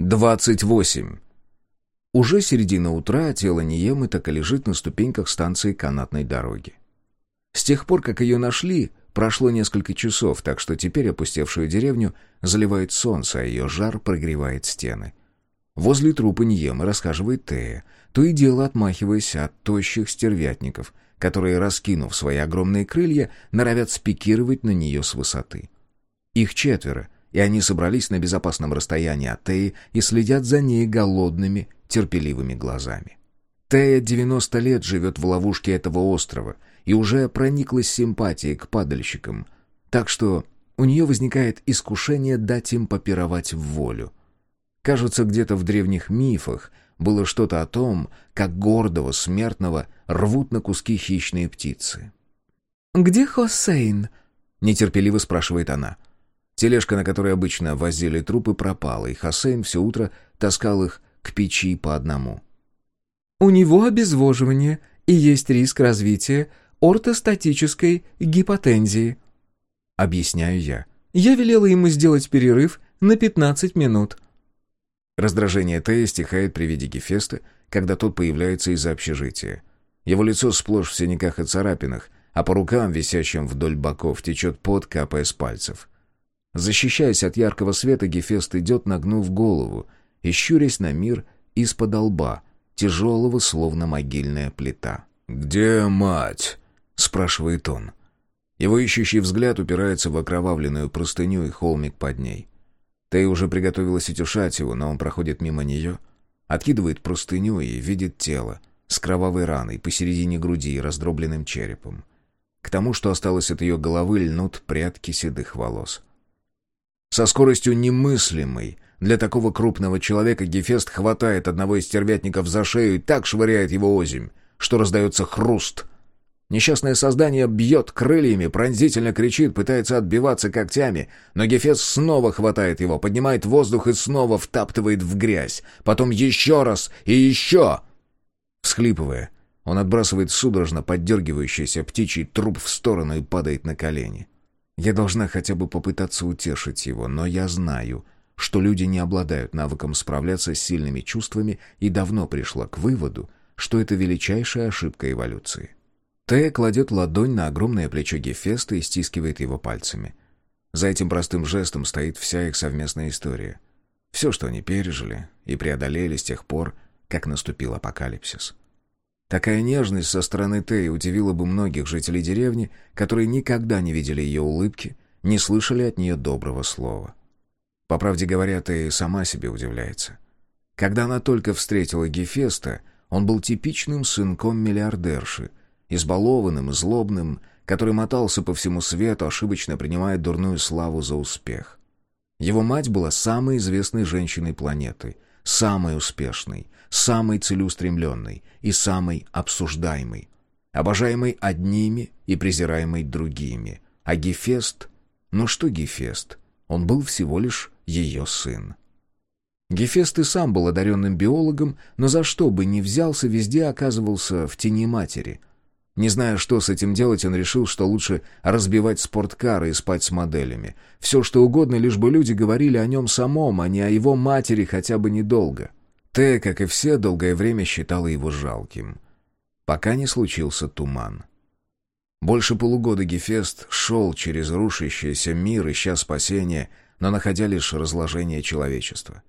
28. Уже середина утра, тело Ниемы так и лежит на ступеньках станции канатной дороги. С тех пор, как ее нашли, прошло несколько часов, так что теперь опустевшую деревню заливает солнце, а ее жар прогревает стены. Возле трупа Ниемы расхаживает Тея, то и дело отмахиваясь от тощих стервятников, которые, раскинув свои огромные крылья, норовят спикировать на нее с высоты. Их четверо — и они собрались на безопасном расстоянии от Теи и следят за ней голодными, терпеливыми глазами. Тея 90 лет живет в ловушке этого острова и уже прониклась симпатией к падальщикам, так что у нее возникает искушение дать им попировать в волю. Кажется, где-то в древних мифах было что-то о том, как гордого смертного рвут на куски хищные птицы. «Где Хосейн?» — нетерпеливо спрашивает она. — Тележка, на которой обычно возили трупы, пропала, и Хасейн все утро таскал их к печи по одному. «У него обезвоживание, и есть риск развития ортостатической гипотензии», — объясняю я. «Я велела ему сделать перерыв на 15 минут». Раздражение Тея стихает при виде Гефеста, когда тот появляется из общежития. Его лицо сплошь в синяках и царапинах, а по рукам, висящим вдоль боков, течет пот, капая с пальцев. Защищаясь от яркого света, Гефест идет, нагнув голову, и щурясь на мир из-под лба, тяжелого, словно могильная плита. «Где мать?» — спрашивает он. Его ищущий взгляд упирается в окровавленную простыню и холмик под ней. Тей уже приготовилась утешать его, но он проходит мимо нее, откидывает простыню и видит тело с кровавой раной посередине груди и раздробленным черепом. К тому, что осталось от ее головы, льнут прядки седых волос. Со скоростью немыслимой для такого крупного человека Гефест хватает одного из стервятников за шею и так швыряет его озимь, что раздается хруст. Несчастное создание бьет крыльями, пронзительно кричит, пытается отбиваться когтями, но Гефест снова хватает его, поднимает воздух и снова втаптывает в грязь. Потом еще раз и еще. Всхлипывая, он отбрасывает судорожно поддергивающийся птичий труп в сторону и падает на колени. Я должна хотя бы попытаться утешить его, но я знаю, что люди не обладают навыком справляться с сильными чувствами и давно пришла к выводу, что это величайшая ошибка эволюции. Тея кладет ладонь на огромное плечо Гефеста и стискивает его пальцами. За этим простым жестом стоит вся их совместная история. Все, что они пережили и преодолели с тех пор, как наступил апокалипсис. Такая нежность со стороны Теи удивила бы многих жителей деревни, которые никогда не видели ее улыбки, не слышали от нее доброго слова. По правде говоря, Тея сама себе удивляется. Когда она только встретила Гефеста, он был типичным сынком миллиардерши, избалованным злобным, который мотался по всему свету, ошибочно принимая дурную славу за успех. Его мать была самой известной женщиной планеты, самой успешной, самой целеустремленной и самой обсуждаемой, обожаемой одними и презираемой другими. А Гефест... Ну что Гефест? Он был всего лишь ее сын. Гефест и сам был одаренным биологом, но за что бы ни взялся, везде оказывался в тени матери. Не зная, что с этим делать, он решил, что лучше разбивать спорткары и спать с моделями. Все что угодно, лишь бы люди говорили о нем самом, а не о его матери хотя бы недолго. Тея, как и все, долгое время считала его жалким. Пока не случился туман. Больше полугода Гефест шел через рушащийся мир, ища спасения, но находя лишь разложение человечества.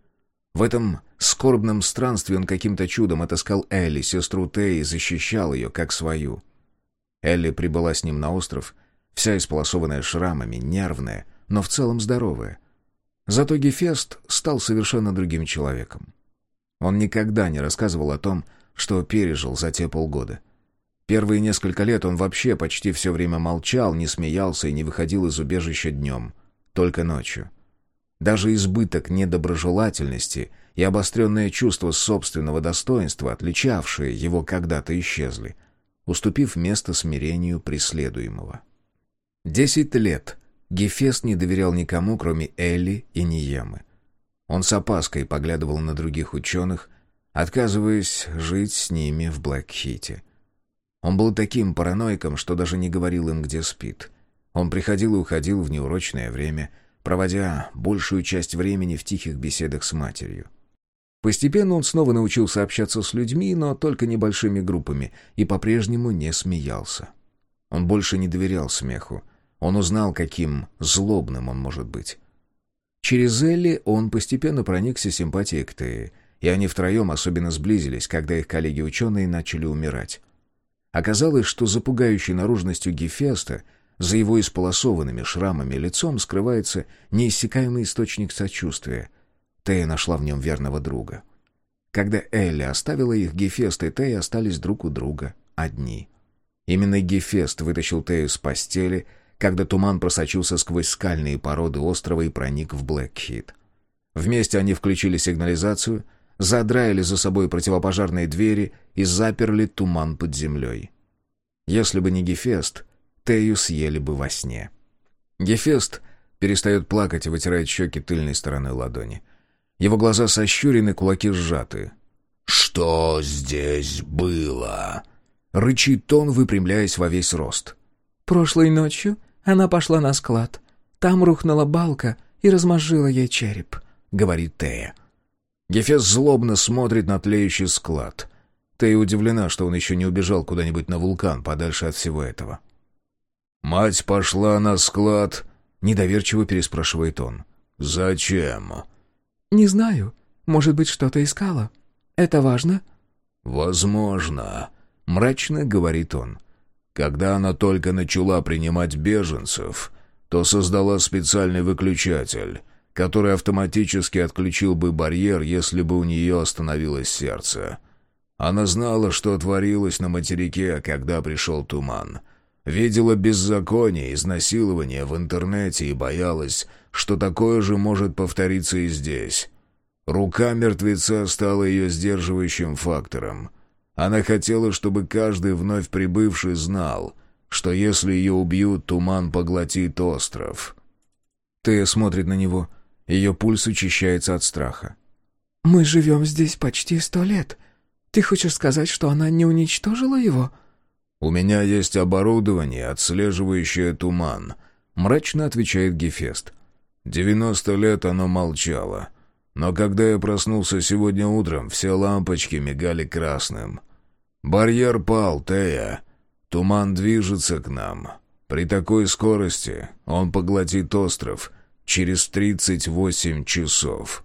В этом скорбном странстве он каким-то чудом отыскал Элли, сестру Теи, и защищал ее, как свою. Элли прибыла с ним на остров, вся исполосованная шрамами, нервная, но в целом здоровая. Зато Гефест стал совершенно другим человеком. Он никогда не рассказывал о том, что пережил за те полгода. Первые несколько лет он вообще почти все время молчал, не смеялся и не выходил из убежища днем, только ночью. Даже избыток недоброжелательности и обостренное чувство собственного достоинства, отличавшие его когда-то, исчезли, уступив место смирению преследуемого. Десять лет Гефест не доверял никому, кроме Элли и Ниемы. Он с опаской поглядывал на других ученых, отказываясь жить с ними в Блэкхите. Он был таким параноиком, что даже не говорил им, где спит. Он приходил и уходил в неурочное время, проводя большую часть времени в тихих беседах с матерью. Постепенно он снова научился общаться с людьми, но только небольшими группами, и по-прежнему не смеялся. Он больше не доверял смеху. Он узнал, каким злобным он может быть. Через Элли он постепенно проникся симпатией к Тее, и они втроем особенно сблизились, когда их коллеги-ученые начали умирать. Оказалось, что за пугающей наружностью Гефеста, за его исполосованными шрамами лицом скрывается неиссякаемый источник сочувствия. Тея нашла в нем верного друга. Когда Элли оставила их, Гефест и Тея остались друг у друга одни. Именно Гефест вытащил Тею с постели, когда туман просочился сквозь скальные породы острова и проник в Блэкхит. Вместе они включили сигнализацию — задраили за собой противопожарные двери и заперли туман под землей. Если бы не Гефест, Тею съели бы во сне. Гефест перестает плакать и вытирает щеки тыльной стороной ладони. Его глаза сощурены, кулаки сжаты. «Что здесь было?» Рычит он, выпрямляясь во весь рост. «Прошлой ночью она пошла на склад. Там рухнула балка и размозжила ей череп», — говорит Тея. Гефес злобно смотрит на тлеющий склад. Ты удивлена, что он еще не убежал куда-нибудь на вулкан, подальше от всего этого. «Мать пошла на склад?» — недоверчиво переспрашивает он. «Зачем?» «Не знаю. Может быть, что-то искала. Это важно?» «Возможно», — мрачно говорит он. «Когда она только начала принимать беженцев, то создала специальный выключатель, который автоматически отключил бы барьер, если бы у нее остановилось сердце. Она знала, что творилось на материке, когда пришел туман. Видела беззаконие, изнасилование в интернете и боялась, что такое же может повториться и здесь. Рука мертвеца стала ее сдерживающим фактором. Она хотела, чтобы каждый вновь прибывший знал, что если ее убьют, туман поглотит остров. Тея смотрит на него — ее пульс учащается от страха. «Мы живем здесь почти сто лет. Ты хочешь сказать, что она не уничтожила его?» «У меня есть оборудование, отслеживающее туман», — мрачно отвечает Гефест. «Девяносто лет оно молчало. Но когда я проснулся сегодня утром, все лампочки мигали красным. Барьер пал, Тея. Туман движется к нам. При такой скорости он поглотит остров» через 38 часов.